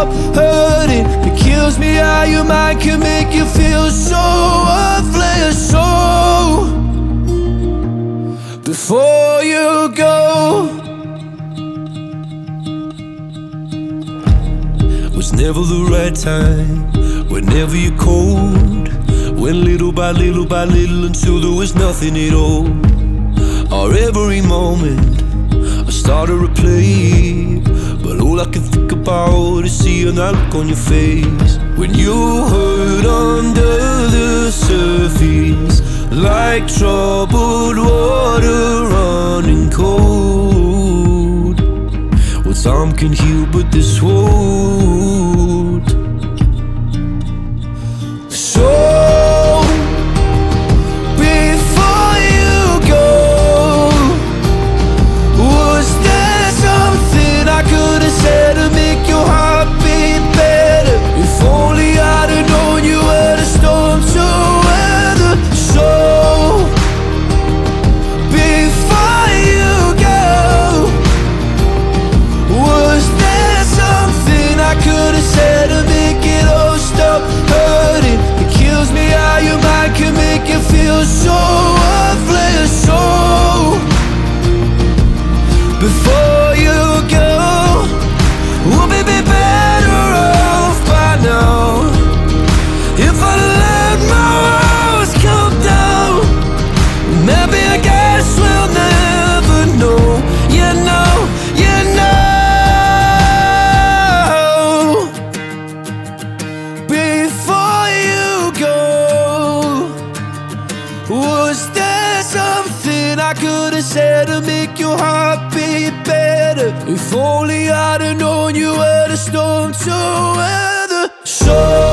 All hurting? It kills me how your mind can make you feel so worthless. So, before you go, was never the right time. Whenever you're cold, went little by little by little until there was nothing at all. Or every moment, I started to play. But all I can about is seeing that look on your face when you hurt under the surface, like troubled water running cold. Well, time can heal, but this won't. Was there something I could have said to make your heart beat better? If only I'd have known you were the storm to weather. So,